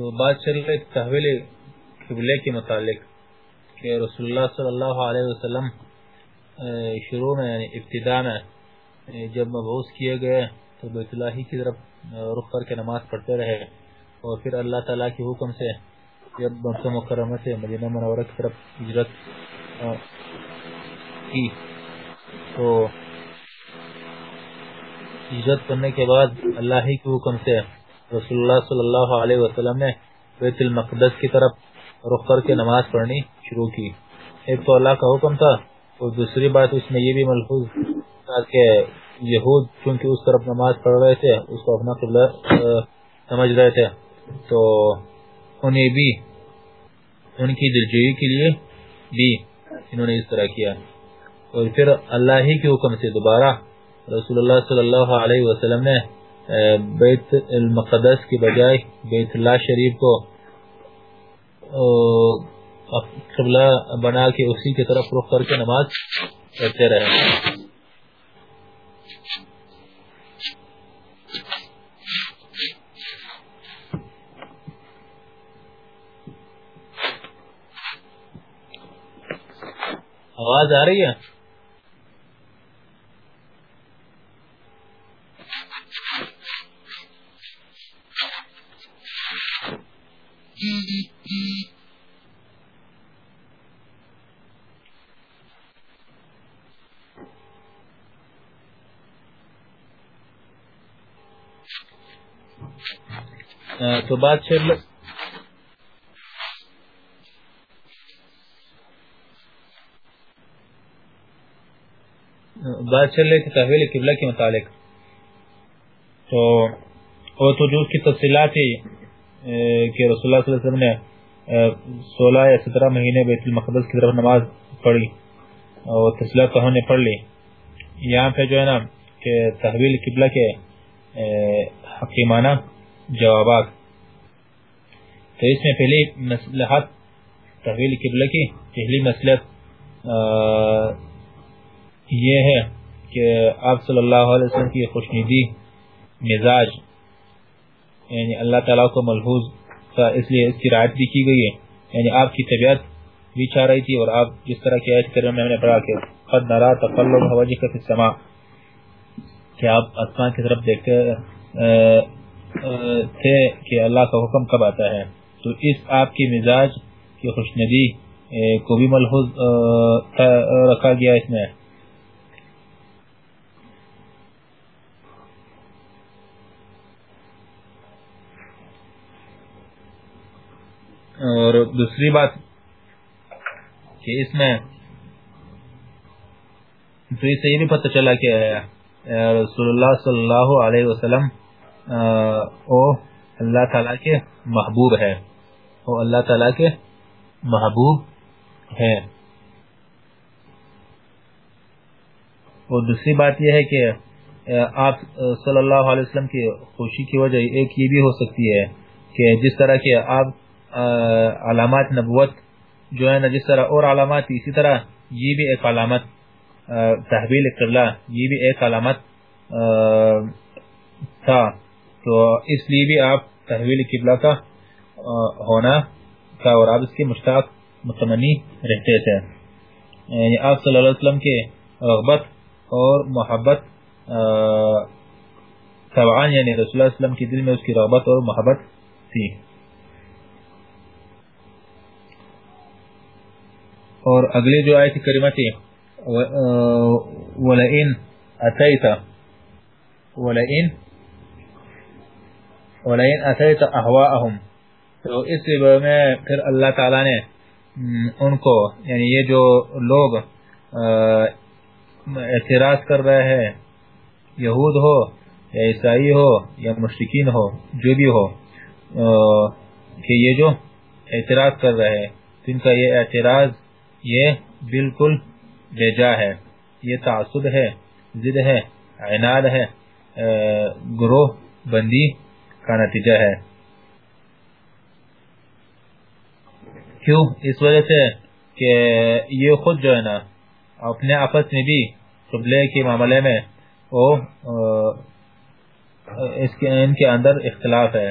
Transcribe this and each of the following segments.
تو بات چل رہی تحویل قبلے کے متعلق کہ رسول اللہ صلی اللہ علیہ وسلم شروع میں یعنی ابتدا میں جب مبعوث کیے گئے، تو بیت اللہ کی طرف رخ کر کے نماز پڑھتے رہے۔ اور پھر اللہ تعالیٰ کے حکم سے جب مکہ مکرمہ سے مدینہ منورہ کی طرف ہجرت کی، تو ہجرت کرنے کے بعد اللہ ہی کے حکم سے رسول اللہ صلی اللہ علیہ وسلم نے بیت المقدس کی طرف رخ کر کے نماز پڑھنی شروع کی۔ ایک تو اللہ کا حکم تھا، اور دوسری بات اس میں یہ بھی ملحوظ تھا کہ یہود چونکہ اس طرف نماز پڑھ رہے تھے، اس کو اپنا قبلہ سمجھ رہے تھے۔ تو انہیں بھی، ان کی دلجوئی کے لیے بھی انہوں نے اس طرح کیا۔ اور پھر اللہ ہی کے حکم سے دوبارہ رسول اللہ صلی اللہ علیہ وسلم نے بیت المقدس کی بجائے بیت اللہ شریف کو قبلہ بنا کے اسی کی طرف رخ کر کے نماز پڑھتے رہے۔ آواز آ رہی ہے؟ تو بات چل بات چل رہی تھی تحویل قبلہ کے متعلق۔ تو وہ تو جو اس کی تفصیلات تھی کہ رسول اللہ صلی اللہ علیہ وسلم نے سولہ یا سترہ مہینے بیت المقدس کی طرف نماز پڑھی اور تفصیلات تو ہم نے پڑھ لی۔ یہاں پہ جو ہے نا، کہ تحویل قبلہ کے حکیمانہ جوابات۔ تو اس میں پہلی مسلحت تحویل قبلہ کی، پہلی مسلحت یہ ہے کہ آپ صلی اللہ علیہ وسلم کی خوشنیدی مزاج یعنی اللہ تعالیٰ کو ملحوظ تھا، اس لیے اس کی رعایت بھی کی گئی ہے۔ یعنی آپ کی طبیعت بھی چاہ رہی تھی اور آپ جس طرح کی آیت کرنے میں نے پڑھا کہ قد نرا تقلب حواجی کا فی السماء۔ کہ آپ اسمان کی طرف دیکھتے تھے کہ اللہ کا حکم کب آتا ہے۔ تو اس آپ کی مزاج کی خوشندی کو بھی ملحوظ رکھا گیا اس میں۔ اور دوسری بات کہ اس میں تو اس سے یہ بھی پتہ چلا کہ رسول اللہ صلی اللہ علیہ وسلم او، اللہ تعالیٰ کے محبوب ہے۔ وہ اللہ تعالیٰ کے محبوب ہے اور دوسری بات یہ ہے کہ آپ صلی اللہ علیہ وسلم کی خوشی کی وجہ ایک یہ بھی ہو سکتی ہے کہ جس طرح کے آپ علامات نبوت جو ہے نا، جس طرح اور علامات اسی طرح، یہ بھی ایک علامت تحویل قبلہ یہ بھی ایک علامت تھا۔ تو اس لیے بھی آپ تحویل قبلہ کا ہونا تھا اور آپ اس کے مشتاق متمنی رہتے تھے۔ یعنی آپ صلی اللہ علیہ وسلم کے رغبت اور محبت طبعان یعنی رسول اللہ علیہ وسلم کی دل میں اس کی رغبت اور محبت تھی۔ اور اگلی جو آیت کریمہ تھی وَلَئِنْ أَتَيْتَ، وَلَئِنْ وَلَئِنْ أَتَيْتَ أَحْوَاءَهُمْ تو اس میں پھر اللہ تعالیٰ نے ان کو یعنی یہ جو لوگ اعتراض کر رہے ہیں، یہود ہو یا عیسائی ہو یا مشرقین ہو، جو بھی ہو کہ یہ جو اعتراض کر رہے ہیں ان کا یہ اعتراض، یہ بالکل بیجا ہے، یہ تعصب ہے، ضد ہے، عناد ہے گروہ بندی کا نتیجہ ہے۔ کیوں؟ اس وجہ سے کہ یہ خود جو ہے نا، اپنے آپس میں بھی قبلے کے معاملے میں وہ اس کے، ان کے اندر اختلاف ہے۔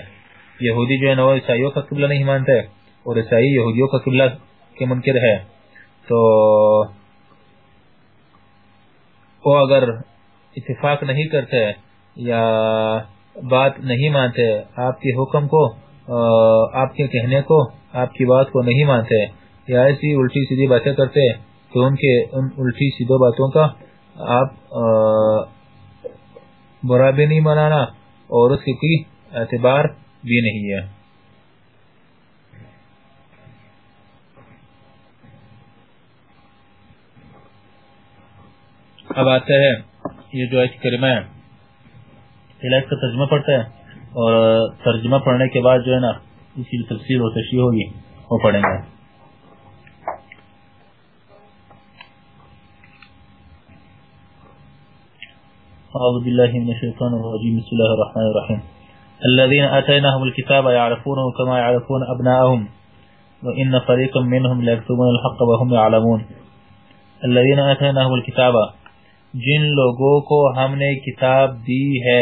یہودی جو ہے نا، وہ عیسائیوں کا قبلہ نہیں مانتے اور عیسائی یہودیوں کا قبلہ کے منکر ہے۔ تو وہ اگر اتفاق نہیں کرتے یا بات نہیں مانتے آپ کے حکم کو آپ کے کہنے کو آپ کی بات کو نہیں مانتے، یا ایسی الٹی سیدھی باتیں کرتے تو ان کے، ان الٹی سیدھوں باتوں کا آپ برا بھی نہیں منانا اور اس کی اعتبار بھی نہیں ہے۔ اب آتے ہیں، یہ جو ایک کریمہ ہے اس کا ترجمہ پڑھتا ہے اور ترجمہ پڑھنے کے بعد جو ہے نا اسی تفسیر و تشریح ہوگی وہ پڑھیں گے أعوذ بالله من الشيطان الرجيم. بسم اللہ الرحمن الرحيم. الذين أتيناهم الكتاب يعرفونه كما يعرفون أبناءهم وإن فريقا منهم ليكتبون الحق وهم يعلمون. الذين أتيناهم الكتاب جن لوگوں کو ہم نے کتاب دی ہے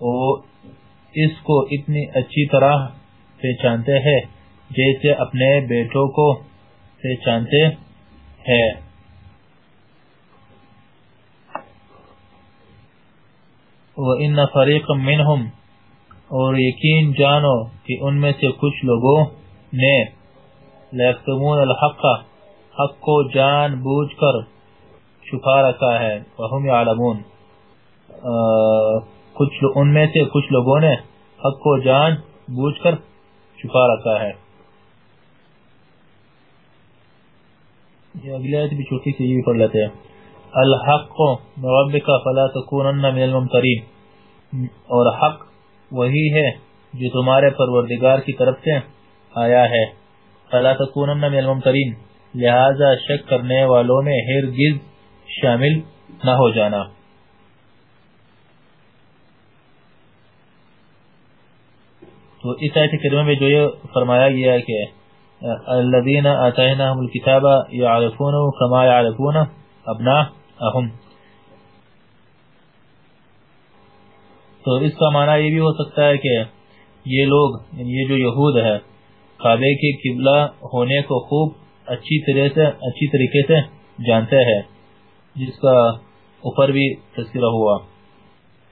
وہ اس کو اتنی اچھی طرح پہچانتے ہیں جیسے اپنے بیٹوں کو پہچانتے ہیں۔ وَإِنَّ فَرِيقًا مِّنْهُمْ، اور یقین جانو کہ ان میں سے کچھ لوگوں نے لَيَكْتُمُونَ الْحَقَّ، حق کو جان بوجھ کر چھپا رکھا ہے۔ وہم یعلمون کچھ ان میں سے کچھ لوگوں نے حق کو جان بوجھ کر چھپا رکھا ہے۔ یہ اگلی آیت بھی چھوٹی سی یہ بھی پڑھ لیتے ہیں۔ الحق ربک فلا تکونن من الممترین۔ اور حق وہی ہے جو تمہارے پروردگار کی طرف سے آیا ہے۔ فلا تکونن من الممترین۔ لہذا شک کرنے والوں میں ہرگز شامل نہ ہو جانا۔ تو اس آیت کریمہ میں جو یہ فرمایا گیا ہے کہ الذین آتیناہم الكتاب یعرفون کما یعرفون ابناءہم تو اس کا معنی یہ بھی ہو سکتا ہے کہ یہ لوگ یعنی یہ جو یہود ہے، کعبے کے قبلہ ہونے کو خوب اچھی طرح سے، اچھی طریقے سے جانتے ہیں، جس کا اوپر بھی تذکرہ ہوا۔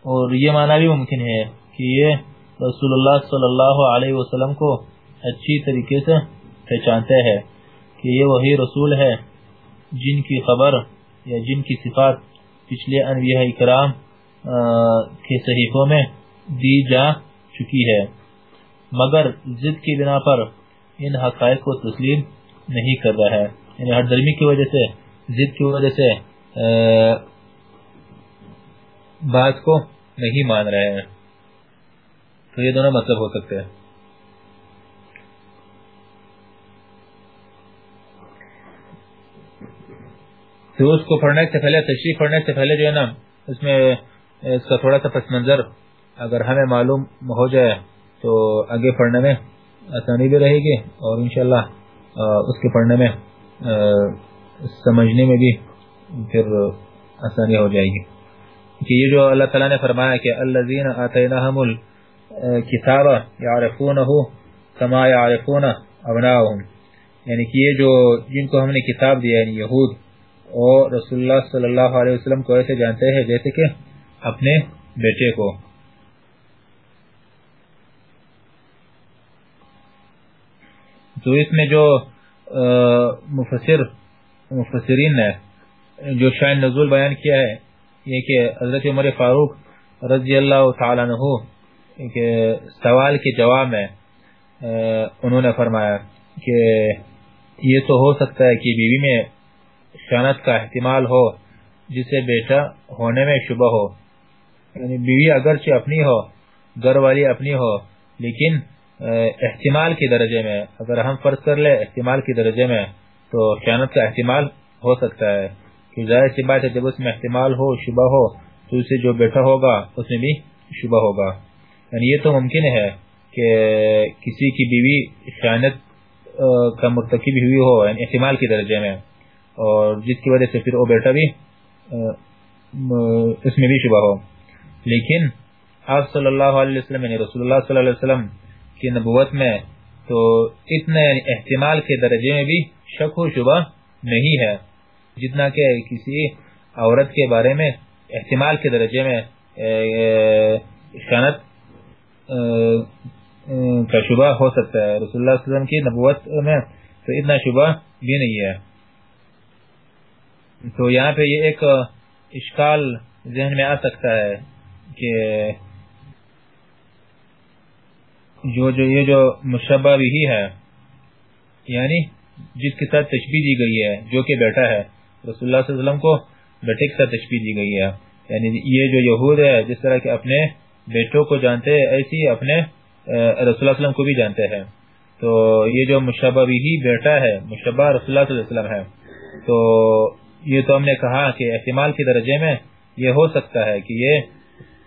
اور یہ معنی بھی ممکن ہے کہ یہ رسول اللہ صلی اللہ علیہ وسلم کو اچھی طریقے سے پہچانتے ہیں کہ یہ وہی رسول ہے جن کی خبر یا جن کی صفات پچھلے انبیاء کرام کے صحیفوں میں دی جا چکی ہے۔ مگر ضد کی بنا پر ان حقائق کو تسلیم نہیں کر رہا ہے۔ یعنی ہر درمی کی وجہ سے، ضد کی وجہ سے بات کو نہیں مان رہے ہیں۔ تو یہ دونوں مطلب ہو سکتے ہیں۔ تو اس کو پڑھنے سے پہلے تشریف پڑھنے سے پہلے جو ہے نا، اس میں، اس کا تھوڑا سا پس منظر اگر ہمیں معلوم ہو جائے تو آگے پڑھنے میں آسانی بھی رہے گی اور انشاءاللہ اس کے پڑھنے میں سمجھنے میں بھی پھر آسانی ہو جائے گی۔ کہ یہ جو اللہ تعالیٰ نے فرمایا کہ الذین آتیناہم الکتاب یعرفونہ کما یعرفون ابناؤہم۔ یعنی کہ یہ جو جن کو ہم نے کتاب دیا یعنی یہود اور رسول اللہ صلی اللہ علیہ وسلم کو ایسے جانتے ہیں جیسے کہ اپنے بیٹے کو۔ تو اس میں جو مفسر، مفسرین نے جو شاین نزول بیان کیا ہے، یہ کہ حضرت عمر فاروق رضی اللہ تعالی عنہ کہ سوال کے جواب میں انہوں نے فرمایا کہ یہ تو ہو سکتا ہے کہ بیوی میں خیانت کا احتمال ہو، جسے بیٹا ہونے میں شبہ ہو۔ یعنی بیوی اگرچہ اپنی ہو، گھر والی اپنی ہو، لیکن احتمال کی درجے میں، اگر ہم فرض کر لیں احتمال کی درجے میں، تو خیانت کا احتمال ہو سکتا ہے۔ کہ ظاہر سی بات ہے، جب اس میں احتمال ہو، شبہ ہو، تو اسے جو بیٹا ہوگا، اس میں بھی شبہ ہوگا۔ یعنی یہ تو ممکن ہے کہ کسی کی بیوی خیانت کا مرتکب ہوئی ہو یعنی احتمال کی درجے میں۔ اور جس کی وجہ سے پھر وہ بیٹا بھی اس میں بھی شبہ ہو۔ لیکن آپ صلی اللہ علیہ وسلم یعنی رسول اللہ صلی اللہ علیہ وسلم کی نبوت میں تو اتنے یعنی احتمال کے درجے میں بھی شک و شبہ نہیں ہے۔ جتنا کہ کسی عورت کے بارے میں احتمال کے درجے میں خیانت کا شبہ ہو سکتا ہے۔ رسول اللہ علیہ وسلم کی نبوت میں تو اتنا شبہ بھی نہیں ہے۔ تو یہاں پہ یہ ایک اشکال ذہن میں آ سکتا ہے کہ جو جو یہ جو مشبہ بھی ہے یعنی جس کے ساتھ تشبیح دی گئی ہے، جو کہ بیٹا ہے، رسول اللہ صلی اللہ علیہ وسلم کو بیٹے کے ساتھ تشبیح دی گئی ہے۔ یعنی یہ جو یہود ہے، جس طرح کے اپنے بیٹوں کو جانتے ہیں ایسی اپنے رسول اللہ علیہ وسلم کو بھی جانتے ہیں۔ تو یہ جو مشبہ بھی بیٹا ہے مشبہ رسول اللہ صلی اللہ علیہ وسلم ہے۔ تو یہ تو ہم نے کہا کہ احتمال کے درجے میں یہ ہو سکتا ہے کہ یہ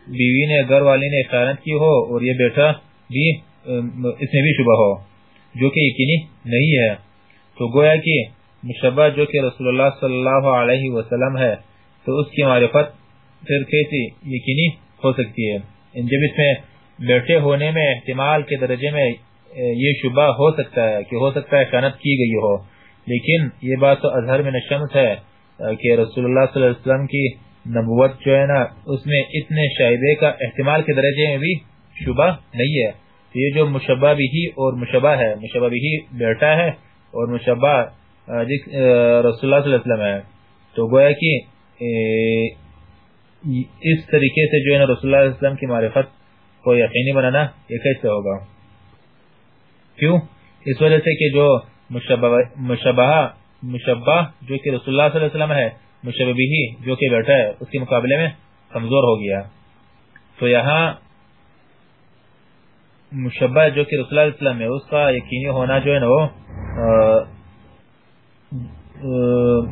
بیوی نے، گھر والی نے خیانت کی ہو اور یہ بیٹا بھی اس میں بھی شبہ ہو، جو کہ یقینی نہیں ہے۔ تو گویا کہ مشبہ جو کہ رسول اللہ صلی اللہ علیہ وسلم ہے، تو اس کی معرفت پھر کیسی یقینی ہو سکتی ہے؟ جب اس میں بیٹھے ہونے میں، احتمال کے درجے میں یہ شبہ ہو سکتا ہے کہ ہو سکتا ہے خیانت کی گئی ہو۔ لیکن یہ بات تو اظہر میں نشمس ہے کہ رسول اللہ صلی اللہ علیہ وسلم کی نبوت جو ہے نا، اس میں اتنے شاہدے کا احتمال کے درجے میں بھی شبہ نہیں ہے۔ یہ جو مشبہ بھی اور مشبہ ہے، مشبہ بھی بیٹا ہے اور مشبہ رسول اللہ صلی اللہ علیہ وسلم ہے۔ تو گویا کہ اس طریقے سے جو ہے نا رسول اللہ علیہ وسلم کی معرفت کو یقینی بنانا یہ کیسے ہوگا؟ کیوں؟ اس وجہ سے کہ جو مشبہ مشبہ جو کہ رسول اللہ صلی اللہ علیہ وسلم ہے، مشبہ بھی جو کہ بیٹا ہے، اس کے مقابلے میں کمزور ہو گیا۔ تو یہاں مشبہ جو کہ رسول اللہ علیہ وسلم ہے، اس کا یقینی ہونا جو ہے نا وہ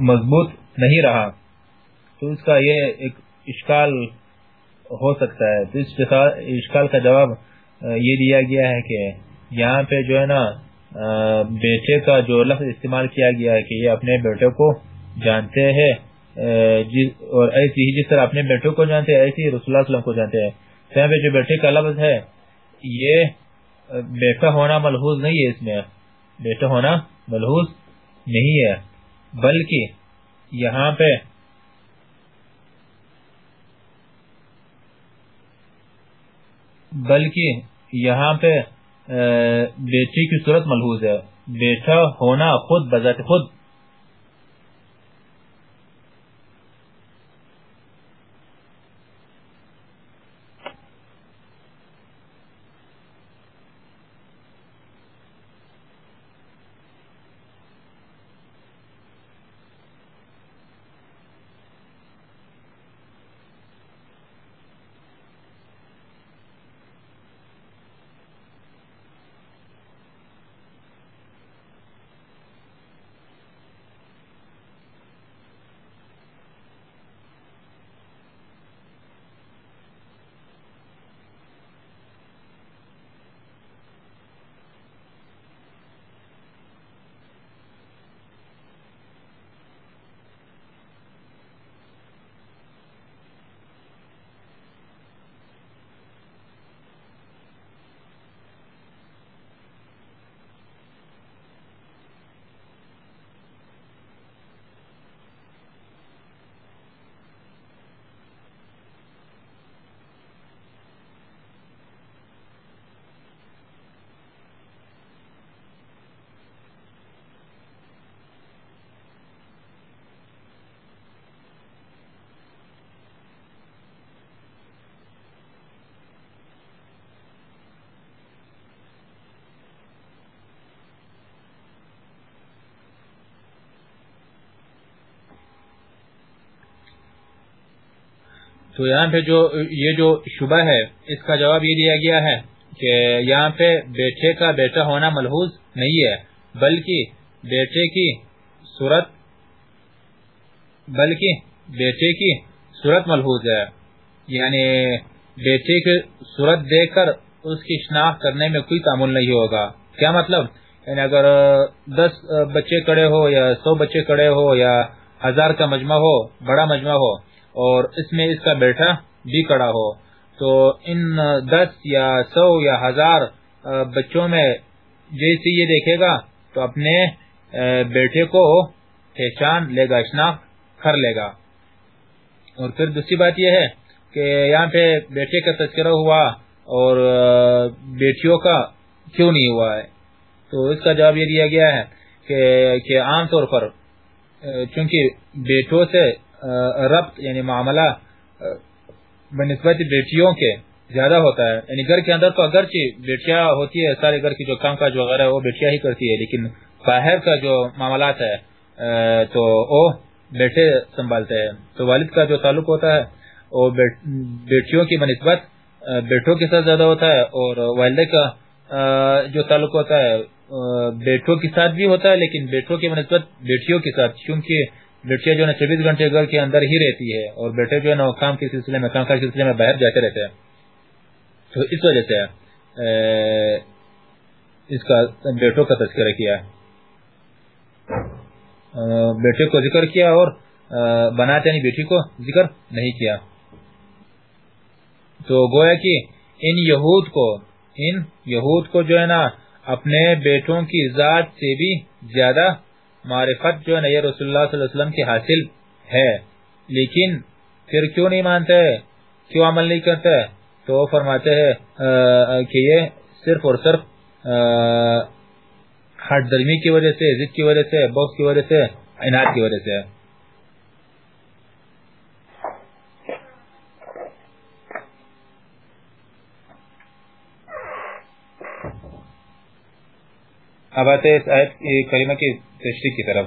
مضبوط نہیں رہا۔ تو اس کا یہ ایک اشکال ہو سکتا ہے۔ تو اس اشکال کا جواب یہ دیا گیا ہے کہ یہاں پہ جو ہے نا بیٹے کا جو لفظ استعمال کیا گیا ہے کہ یہ اپنے بیٹے کو جانتے ہیں اور ایسی ہی جس طرح اپنے بیٹے کو جانتے ہیں، ایسی رسول اللہ علیہ وسلم کو جانتے ہیں۔ یہاں پہ جو بیٹے کا لفظ ہے، یہ بیٹا ہونا ملحوظ نہیں ہے اس میں۔ بیٹا ہونا ملحوظ نہیں ہے، بلکہ یہاں پہ بلکہ یہاں پہ بیٹی کی صورت ملحوظ ہے۔ بیٹا ہونا خود بذات خود تو یہاں پہ جو یہ جو شبہ ہے، اس کا جواب یہ دیا گیا ہے کہ یہاں پہ بیٹے کا بیٹا ہونا ملحوظ نہیں ہے، بلکہ بیٹے کی صورت بلکہ بیٹے کی صورت ملحوظ ہے۔ یعنی بیٹے کی صورت دیکھ کر اس کی شناخت کرنے میں کوئی تعمل نہیں ہوگا۔ کیا مطلب؟ یعنی اگر دس بچے کڑے ہو یا سو بچے کڑے ہو یا ہزار کا مجمع ہو، بڑا مجمع ہو اور اس میں اس کا بیٹا بھی کڑا ہو۔ تو ان دس یا سو یا ہزار بچوں میں جیسے یہ دیکھے گا، تو اپنے بیٹے کو پہچان لے گا شناخت کر لے گا۔ اور پھر دوسری بات یہ ہے کہ یہاں پہ بیٹے کا تذکرہ ہوا اور بیٹیوں کا کیوں نہیں ہوا ہے؟ تو اس کا جواب یہ دیا گیا ہے کہ عام طور پر چونکہ بیٹوں سے ربط یعنی معاملہ بنسبت بیٹیوں کے زیادہ ہوتا ہے۔ یعنی گھر کے اندر تو اگرچہ بیٹیاں ہوتی ہے، سارے گھر کی جو کام کاج وغیرہ وہ بیٹیاں ہی کرتی ہے، لیکن باہر کا جو معاملات ہے تو وہ بیٹے سنبھالتے ہیں۔ تو والد کا جو تعلق ہوتا ہے، وہ بیٹیوں کی بنسبت بیٹوں کے ساتھ زیادہ ہوتا ہے، اور والدہ کا جو تعلق ہوتا ہے بیٹوں کے ساتھ بھی ہوتا ہے، لیکن بیٹوں کی بنسبت بیٹیوں کے ساتھ۔ کیونکہ بیٹیاں جو ہے چوبیس گھنٹے گھر کے اندر ہی رہتی ہے اور بیٹے جو ہے نا کام کے سلسلے میں کام کے سلسلے میں باہر جاتے رہتے ہیں۔ تو اس وجہ سے اس کا بیٹوں کا تذکرہ کیا۔ بیٹے کو ذکر کیا اور بناتے نہیں بیٹی کو ذکر نہیں کیا۔ تو گویا کہ ان یہود کو، ان یہود کو جو ہے نا، اپنے بیٹوں کی ذات سے بھی زیادہ معرفت جو ہے رسول اللہ صلی اللہ علیہ وسلم کی حاصل ہے۔ لیکن پھر کیوں نہیں مانتے؟ کیوں عمل نہیں کرتے؟ تو وہ فرماتے ہیں کہ یہ صرف اور صرف ہٹ درمی کی وجہ سے، ضد کی وجہ سے بوکس کی وجہ سے عناد کی وجہ سے اب آتے اس آیت کریمہ کی تشریح کی طرف۔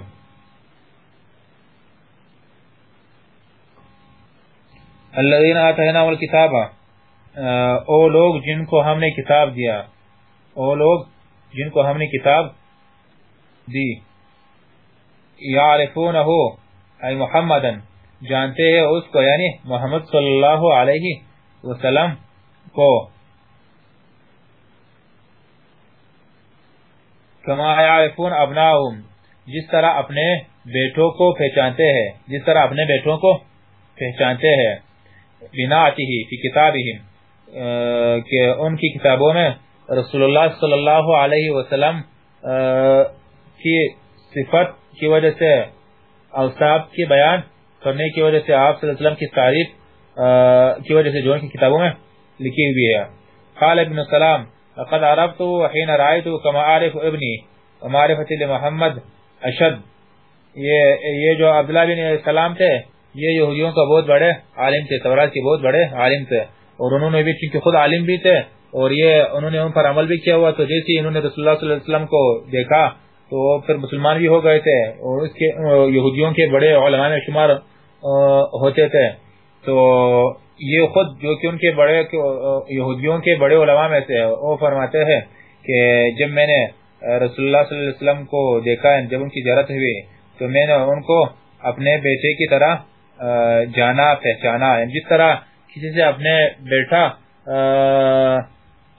الذين آتيناهم الكتاب او لوگ جن کو ہم نے کتاب دیا، او لوگ جن کو ہم نے کتاب دی۔ یعرفونہ ای محمدا جانتے ہیں اس کو یعنی محمد صلی اللہ علیہ وسلم کو۔ کما یعرفون ابناہم، جس طرح اپنے بیٹوں کو پہچانتے ہیں، جس طرح اپنے بیٹوں کو پہچانتے ہیں بنا ہی فی کتابہم کہ ان کی کتابوں میں رسول اللہ صلی اللہ علیہ وسلم کی صفت کی وجہ سے اوصاب کی بیان کرنے کی وجہ سے آپ صلی اللہ علیہ وسلم کی تعریف کی وجہ سے جو ان کی کتابوں میں لکھی ہوئی ہے۔ قال ابن السلام لقد عرفت حين رأيت كما عارف ابني ومعرفت لمحمد اشد یہ یہ جو عبداللہ بن سلام تھے، یہ یہودیوں کا بہت بڑے عالم تھے، تورات کے بہت بڑے عالم تھے، اور انہوں نے بھی چونکہ خود عالم بھی تھے، اور یہ انہوں نے ان پر عمل بھی کیا ہوا، تو جیسے انہوں نے رسول اللہ صلی اللہ علیہ وسلم کو دیکھا، تو پھر مسلمان بھی ہو گئے تھے، اور اس کے یہودیوں کے بڑے علماء میں شمار ہوتے تھے۔ تو یہ خود جو کہ ان کے بڑے یہودیوں کے بڑے علماء میں سے وہ فرماتے ہیں کہ جب میں نے رسول اللہ صلی اللہ علیہ وسلم کو دیکھا، جب ان کی ضرورت ہوئی، تو میں نے ان کو اپنے بیٹے کی طرح جانا، پہچانا۔ یعنی جس طرح کسی سے اپنے بیٹا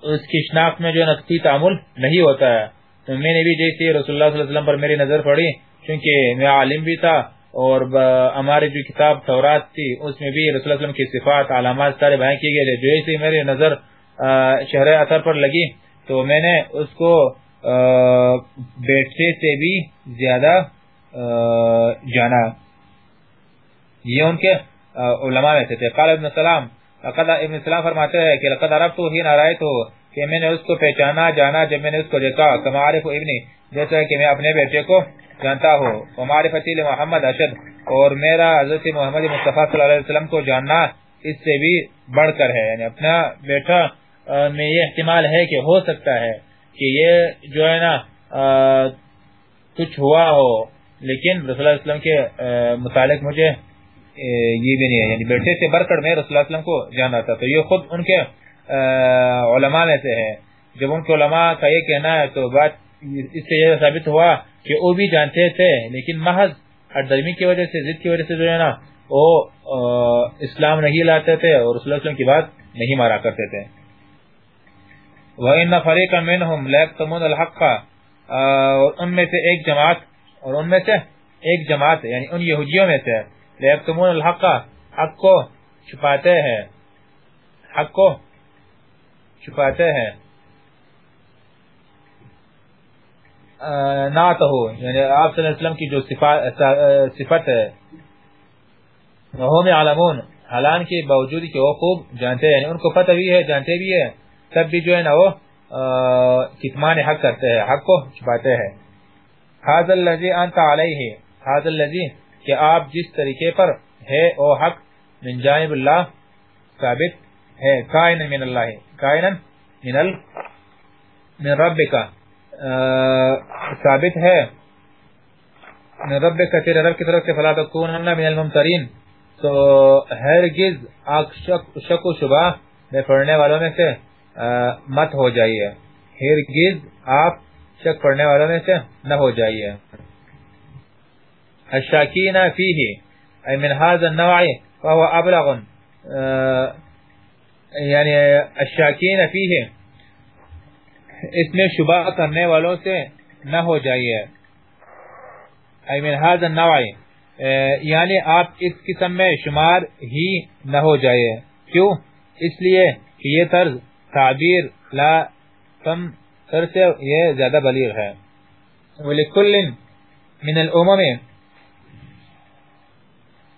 اس کی شناخت میں جو نقصی تعمل نہیں ہوتا ہے۔ تو میں نے بھی جیسے رسول اللہ صلی اللہ علیہ وسلم پر میری نظر پڑی کیونکہ میں عالم بھی تھا۔ اور ہماری جو کتاب تورات تھی، اس میں بھی رسول اللہ علیہ وسلم کی صفات، علامات سارے بیان کیے گئے تھے۔ جو میری نظر شہر اثر پر لگی۔ تو میں نے اس کو بیٹے سے بھی زیادہ جانا۔ یہ ان کے علماء میں تھے۔ قال ابن السلام لقد ابن السلام فرماتے ہیں کہ لقد عرفتو ہی نارائتو کہ میں نے اس کو پہچانا، جانا، جب میں نے اس کو دیکھا۔ کما عارف ابنی، جیسا کہ میں اپنے بیٹے کو جانتا ہو۔ ہمارے فتیل محمد اشد۔ اور میرا حضرت محمد مصطفیٰ صلی اللہ علیہ وسلم کو جاننا اس سے بھی بڑھ کر ہے۔ یعنی اپنا بیٹا میں یہ احتمال ہے کہ ہو سکتا ہے کہ یہ جو ہے نا کچھ ہوا ہو۔ لیکن رسول اللہ علیہ وسلم کے متعلق مجھے یہ بھی نہیں ہے۔ یعنی بیٹے سے بڑھ کر میں رسول اللہ علیہ وسلم کو جانا تھا تو یہ خود ان کے علماء میں سے ہے۔ جب ان کے علماء کا یہ کہنا ہے تو بات اس سے یہ ثابت ہوا کہ وہ بھی جانتے تھے، لیکن محض درمی کی وجہ سے، ضد کی وجہ سے جو ہے نا، وہ اسلام نہیں لاتے تھے اور رسول اللہ علیہ وسلم کی بات نہیں مارا کرتے تھے۔ وَإِنَّ فَرِيقًا مِّنْهُمْ لَيَكْتُمُونَ الْحَقَّ۔ اور ان میں سے ایک جماعت، اور ان میں سے ایک جماعت یعنی ان یہودیوں میں سے لَيَكْتُمُونَ الْحَقَّ۔ حق کو چھپاتے ہیں۔ حق کو چھپاتے ہیں۔ نعت ہو یعنی آپ صلی اللہ علیہ وسلم کی جو صفت ہے۔ وہم علمون حالان کے باوجود کہ وہ خوب جانتے ہیں یعنی ان کو پتہ بھی ہے جانتے بھی ہے تب بھی جو ہے نا وہ کتمان حق کرتے ہیں حق کو چھپاتے ہیں۔ حاضر اللذی انت علیہ حاضر اللذی کہ آپ جس طریقے پر ہے او حق من جانب اللہ ثابت ہے کائن من اللہ کائن من, ال من رب کا ثابت ہے۔ رب کا تیرے رب کی طرف سے فلا تکونن من الممترین۔ تو ہرگز آگ شک, شک و شبہ میں پڑھنے والوں میں سے مت ہو جائیے۔ ہرگز آپ شک پڑھنے والوں میں سے نہ ہو جائیے۔ الشاکین فیہ ای من هذا النوع فهو ابلغ یعنی الشاکین فیہ اس میں شبہ کرنے والوں سے نہ ہو جائیے۔ ای من هذا النوع یعنی آپ اس قسم میں شمار ہی نہ ہو جائیے۔ کیوں؟ اس لیے کہ یہ طرز تعبیر لا کم سر سے یہ زیادہ بلیغ ہے۔ وَلِكُلٍ من الامم۔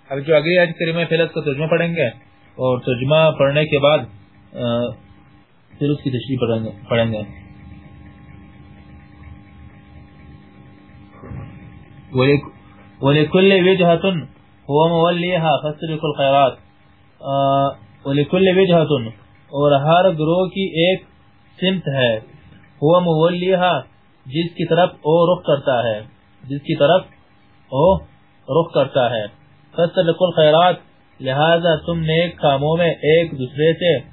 اب جو اگلی آج کریمہ فیلت کا ترجمہ پڑھیں گے اور ترجمہ پڑھنے کے بعد پھر اس کی تشریح پڑھیں گے۔ وَلِكُلِّ وِجْهَةٌ هو موليها، فَاسْتَبِقُوا الْخَيْرَاتِ. وَلِكُلِّ وِجْهَةٌ، اور ہر گروہ کی ایک سمت ہے۔ وہ مولیہ جس کی طرف او رخ کرتا ہے۔ جس کی طرف او رخ کرتا ہے۔ فَاسْتَبِقُوا الْخَيْرَاتِ، لہذا تم نیک کاموں میں ایک دوسرے سے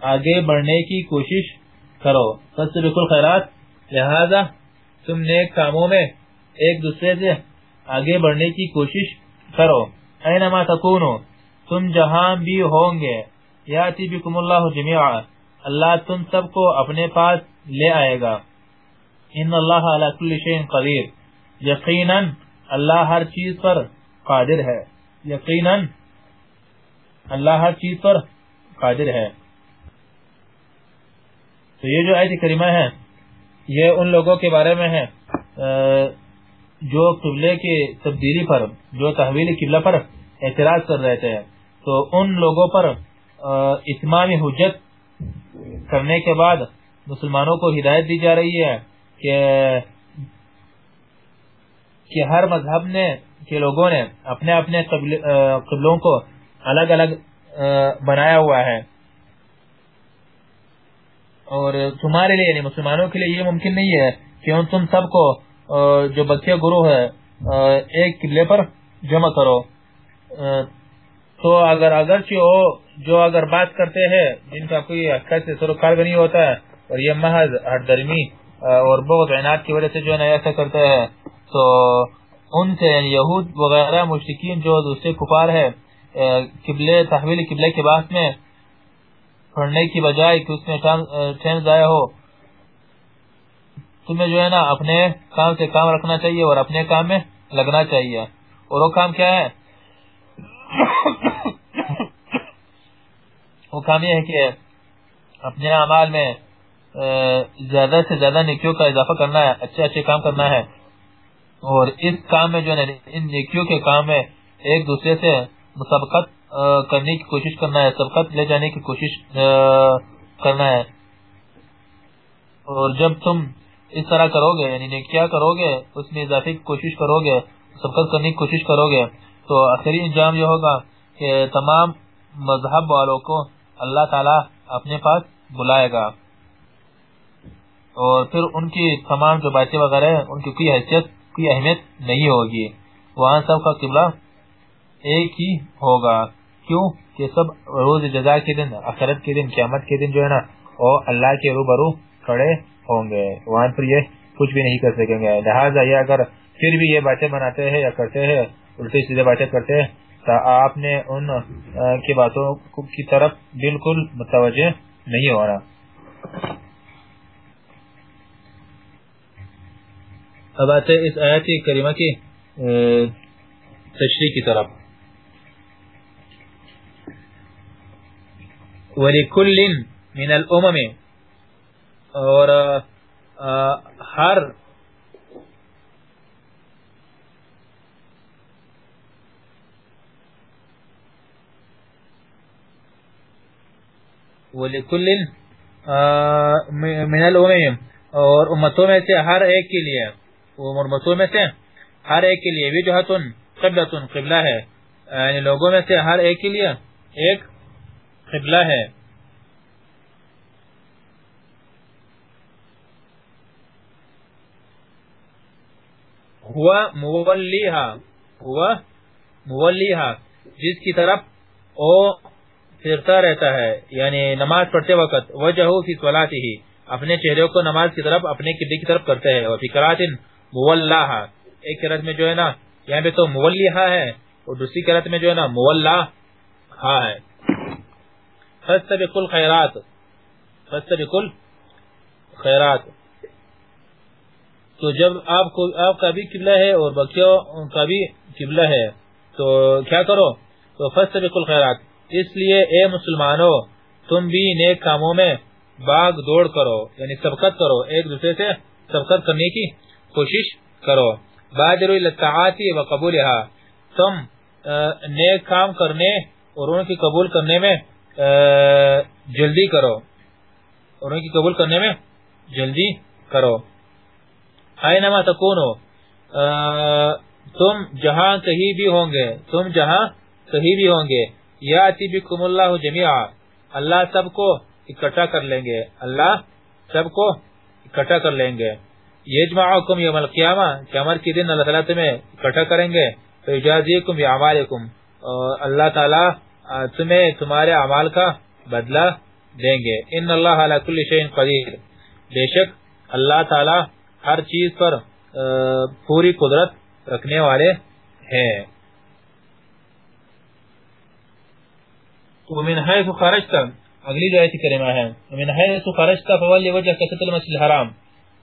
آگے بڑھنے کی کوشش کرو۔ فَاسْتَبِقُوا الْخَيْرَاتِ، لہذا تم نیک کاموں میں ایک دوسرے سے آگے بڑھنے کی کوشش کرو۔ اینما تکونو، تم جہاں بھی ہوں گے، یاتی بکم اللہ جميعا اللہ تم سب کو اپنے پاس لے آئے گا۔ ان اللہ علی کل شیء قدیر، یقینا اللہ ہر چیز پر قادر ہے۔ یقینا اللہ ہر چیز پر قادر ہے۔ تو یہ جو آیت کریمہ ہے، یہ ان لوگوں کے بارے میں ہے۔ جو قبلے کی تبدیلی پر، جو تحویل قبلہ پر اعتراض کر رہے تھے۔ تو ان لوگوں پر اتمام حجت کرنے کے بعد مسلمانوں کو ہدایت دی جا رہی ہے کہ کہ ہر مذہب نے، کے لوگوں نے اپنے اپنے قبلوں کو الگ الگ بنایا ہوا ہے۔ اور تمہارے لیے یعنی مسلمانوں کے لیے یہ ممکن نہیں ہے کہ ان، تم سب کو جو بچے گروہ ہے ایک قبلے پر جمع کرو۔ تو اگر اگرچہ ہو جو اگر بات کرتے ہیں، جن کا کوئی اچھا سے سروکار بھی نہیں ہوتا ہے، اور یہ محض ہر درمی اور بہت عناد کی وجہ سے جو ہے ایسا کرتے ہیں، تو ان سے یعنی یہود وغیرہ مشرقین جو دوسرے کفار ہے قبلے، تحویل قبلے کے بعد میں پڑھنے کی بجائے کہ اس میں ٹھین ضائع ہو تمہیں جو ہے نا اپنے کام سے کام رکھنا چاہیے اور اپنے کام میں لگنا چاہیے۔ اور وہ کام کیا ہے؟ وہ کام یہ ہے کہ اپنے اعمال میں زیادہ سے زیادہ نیکیوں کا اضافہ کرنا ہے، اچھے اچھے کام کرنا ہے۔ اور اس کام میں جو ہے ان نیکیوں کے کام میں ایک دوسرے سے مسابقت کرنے کی کوشش کرنا ہے، سبقت لے جانے کی کوشش کرنا ہے۔ اور جب تم اس طرح کرو گے یعنی نیکیاں کرو گے اس میں اضافے کی کوشش کرو گے سبقت کرنے کی کوشش کرو گے تو آخری انجام یہ ہوگا کہ تمام مذہب والوں کو اللہ تعالی اپنے پاس بلائے گا۔ اور پھر ان کی تمام جو باتیں وغیرہ ہیں، ان کی کوئی حیثیت، کوئی اہمیت نہیں ہوگی۔ وہاں سب کا قبلہ ایک ہی ہوگا۔ کیوں؟ کہ سب روز جزا کے دن اخرت کے دن، قیامت کے دن جو ہے نا، وہ اللہ کے روبرو کھڑے ہوں گے۔ وہاں پر یہ کچھ بھی نہیں کر سکیں گے۔ لہٰذا یہ اگر پھر بھی یہ باتیں بناتے ہیں یا کرتے ہیں الٹی سیدھے باتیں کرتے ہیں، تو آپ نے ان کی باتوں کی طرف بالکل متوجہ نہیں ہونا۔ اب آتے اس آیت کریمہ کی تشریح کی طرف۔ وَلِكُلٍ مِنَ الْأُمَمِ اور ہر وَلِكُلٍ مِنَ الْأُمَمِ اور امتوں میں سے ہر ایک کے لیے امتوں میں سے، ہر ایک کے لیے وجہتن، قبلتن، قبلہ ہے یعنی لوگوں میں سے ہر ایک کے لیے ایک قبلہ ہے۔ ہوا مولیہا ہوا مولیہا جس کی طرف او پھرتا رہتا ہے یعنی نماز پڑھتے وقت، وجہو فی صلاتی ہی، اپنے چہرے کو نماز کی طرف، اپنے قبلے کی طرف کرتے ہیں، اور فی قراتن ایک قرات میں جو ہے نا، یہاں پہ تو مولیہا ہے، اور دوسری قرات میں جو ہے نا مولاہا ہے۔ فستبق الخیرات فستبق الخیرات۔ تو جب آپ کو آپ کا بھی قبلہ ہے اور بکیوں کا بھی قبلہ ہے، تو کیا کرو؟ تو فستبق الخیرات۔ اس لیے اے مسلمانوں، تم بھی نیک کاموں میں باغ دوڑ کرو یعنی سبقت کرو، ایک دوسرے سے سبقت کرنے کی کوشش کرو۔ بادروا الطاعات و قبولها تم نیک کام کرنے اور ان کی قبول کرنے میں جلدی کرو۔ اور ان کی قبول کرنے میں جلدی کرو۔ اینما تکونو؟ تم جہاں کہیں بھی ہوں گے تم جہاں کہیں بھی ہوں گے یاتی بکم اللہ جميعا اللہ سب کو اکٹھا کر لیں گے، اللہ سب کو اکٹھا کر لیں گے۔ یجمعکم یوم القیامہ، قیامت کے دن اللہ تعالی تمہیں اکٹھا کریں گے۔ تو اجازیکم باعمالکم اللہ تعالی تمہیں تمہارے اعمال کا بدلہ دیں گے۔ ان اللہ علی کل شیء قدیر۔ بے شک اللہ تعالی ہر چیز پر پوری قدرت رکھنے والے ہیں۔ ومن حيث خرجت، اگلی جو آیت کریمہ ہے، ومن حيث خرجت فولی وجہ کسط المسجد الحرام۔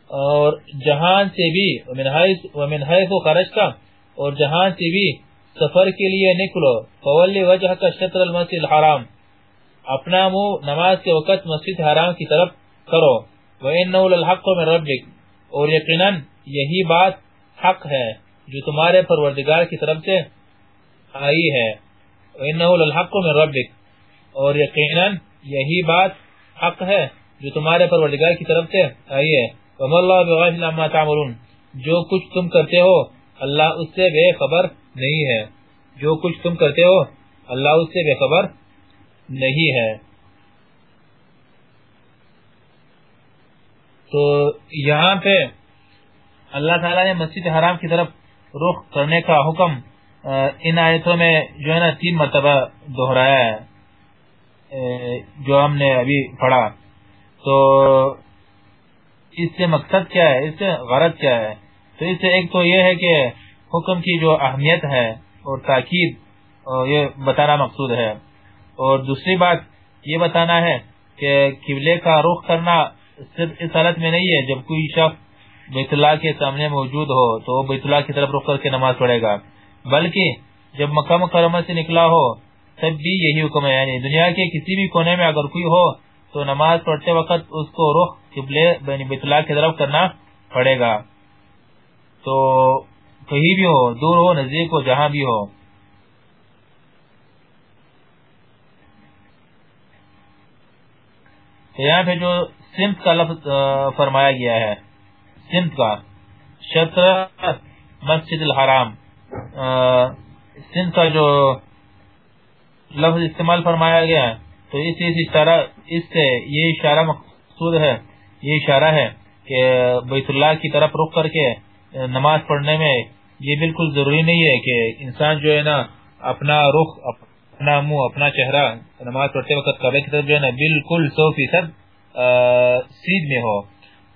اور جہان سے بھی، ومن حيث ومن حيث خرجت، اور جہان سے بھی سفر کے لیے نکلو فولی وجہ کا شطر المسجد الحرام۔ اپنا منہ نماز کے وقت مسجد حرام کی طرف کرو۔ وَإِنَّهُ لَلْحَقُّ مِنْ رَبِّكَ۔ اور یقیناً یہی بات حق ہے جو تمہارے پروردگار کی طرف سے آئی ہے۔ وَإِنَّهُ لَلْحَقُّ مِنْ رَبِّكَ۔ اور یقیناً یہی بات حق ہے جو تمہارے پروردگار کی طرف سے آئی ہے۔ وَمَا اللَّهُ بِغَافِلٍ عَمَّا تَعْمَلُونَ۔ جو کچھ تم کرتے ہو، اللہ اس سے بے خبر نہیں ہے۔ جو کچھ تم کرتے ہو، اللہ اس سے بے خبر نہیں ہے۔ تو یہاں پہ اللہ تعالیٰ نے مسجد حرام کی طرف رخ کرنے کا حکم ان آیتوں میں جو ہے نا تین مرتبہ دہرایا ہے جو ہم نے ابھی پڑھا۔ تو اس سے مقصد کیا ہے؟ اس سے غرض کیا ہے؟ تو اس سے ایک تو یہ ہے کہ حکم کی جو اہمیت ہے اور تاکید یہ بتانا مقصود ہے۔ اور دوسری بات یہ بتانا ہے کہ قبلے کا رخ کرنا صرف اس حالت میں نہیں ہے، جب کوئی شخص بیت اللہ کے سامنے موجود ہو تو وہ بیت اللہ کی طرف رخ کر کے نماز پڑھے گا۔ بلکہ جب مکہ مکرمہ سے نکلا ہو، تب بھی یہی حکم ہے یعنی دنیا کے کسی بھی کونے میں اگر کوئی ہو تو نماز پڑھتے وقت اس کو رخ قبلے یعنی بیت اللہ کی طرف کرنا پڑے گا۔ تو کہیں بھی ہو، دور ہو، نزدیک ہو، جہاں بھی ہو۔ یہاں پہ جو سمت کا لفظ فرمایا گیا ہے۔ سمت کا۔ شطر مسجد الحرام۔ سمت کا جو لفظ استعمال فرمایا گیا ہے، تو اس اشارہ، اس سے یہ اشارہ مقصود ہے، یہ اشارہ ہے کہ بیت اللہ کی طرف رخ کر کے نماز پڑھنے میں یہ بالکل ضروری نہیں ہے کہ انسان جو ہے نا، اپنا رخ، اپنا منہ، اپنا چہرہ نماز پڑھتے وقت قبلہ کی طرف جو ہے نا، بالکل سو فیصد سید میں ہو۔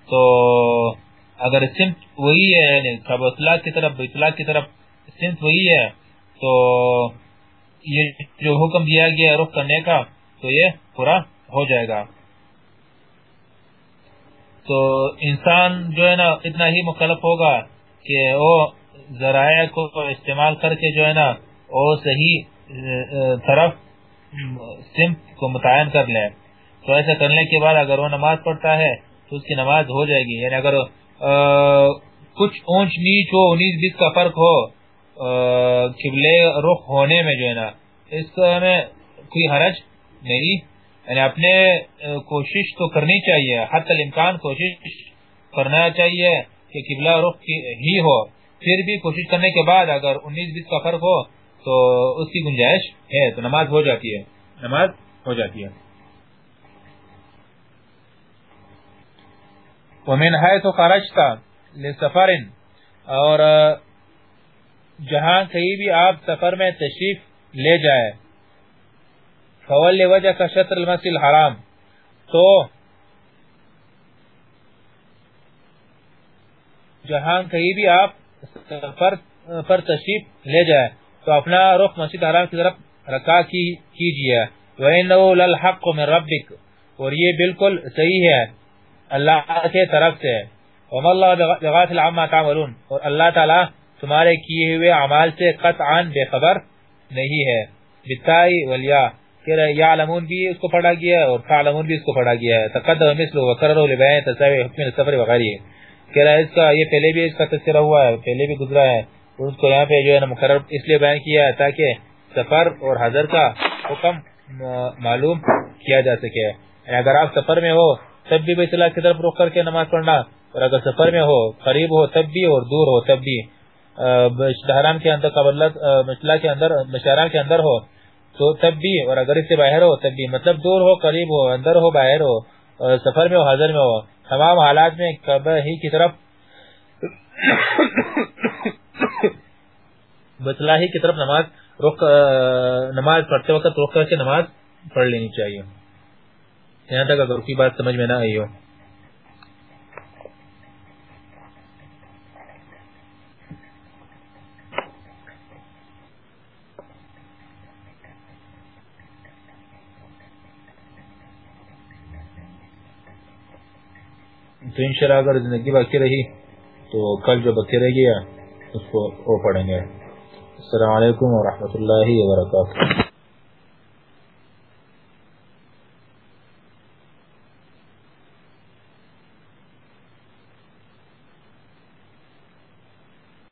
تو اگر سمت وہی ہے یعنی اللہ کی طرف بیت کی طرف سمت وہی ہے، تو یہ جو حکم دیا گیا رخ کرنے کا، تو یہ پورا ہو جائے گا۔ تو انسان جو ہے نا، اتنا ہی مخالف ہوگا کہ وہ ذرائع کو استعمال کر کے جو ہے نا، وہ صحیح طرف سمت کو متعین کر لے۔ تو ایسا کرنے کے بعد اگر وہ نماز پڑھتا ہے تو اس کی نماز ہو جائے گی۔ یعنی اگر کچھ اونچ نیچ ہو، انیس بیس کا فرق ہو قبلے رخ ہونے میں جو ہے نا، اس کا ہمیں کوئی حرج نہیں۔ یعنی اپنے کوشش تو کرنی چاہیے، حتی الامکان کوشش کرنا چاہیے کہ قبلہ رخ ہی ہو۔ پھر بھی کوشش کرنے کے بعد اگر انیس بیس کا فرق ہو تو اس کی گنجائش ہے، تو نماز ہو جاتی ہے۔ نماز ہو جاتی ہے۔ ومن حیث خرجتا لسفر، اور جہاں کہیں بھی آپ سفر میں تشریف لے جائے فول وجہ کا شطر المسجد الحرام۔ تو، جہاں کہیں بھی آپ سفر، پر تشریف لے جائے تو اپنا رخ مسجد حرام کی طرف رکا کیجیے وَإِنَّهُ لَلْحَقُ مِن رَبِّكُ۔ اور یہ بالکل صحیح ہے۔ اللہ کے طرف سے. وَمَا اللَّهُ بِغَافِلْ عَمَّا تَعْمَلُونَ. اور اللہ تعالی تمہارے کیے ہوئے اعمال سے قطعا بے خبر نہیں ہے. بتائی ولیا کہ یعلمون بھی اس کو پڑھا گیا ہے اور تعلمون بھی اس کو پڑھا گیا ہے. تقدم مثل وکرروا لبیان تساوی حکم السفر وغیرہ کہ رہا اس کا یہ پہلے بھی اس کا تذکرہ ہوا ہے، پہلے بھی گزرا ہے. اور اس کو یہاں پہ جو ہے نا مقرر اس لیے بیان کیا ہے تاکہ سفر اور حضر کا حکم معلوم کیا جا سکے. اگر آپ سفر میں ہو تب بھی بیت اللہ کی طرف رخ کر کے نماز پڑھنا اور اگر سفر میں ہو، قریب ہو، تب بھی اور دور ہو، تب بھی حرام کے اندر قبلت مسئلہ کے اندر مشارہ کے اندر ہو، تو تب بھی اور اگر اس سے باہر ہو، تب بھی مطلب دور ہو، قریب ہو، اندر ہو، باہر ہو سفر میں ہو، حاضر میں ہو، تمام حالات میں کعبہ ہی کی طرف بطلاحی کی طرف نماز رخ نماز پڑھتے وقت رخ کر کے نماز پڑھ لینی چاہیے۔ یہاں تک اگر کی بات سمجھ میں نہ آئی ہو۔ تو انشاءاللہ اگر زندگی باقی رہی تو کل جو باقی رہ گیا اس کو وہ پڑھیں گے۔ السلام علیکم ورحمۃ اللہ وبرکاتہ۔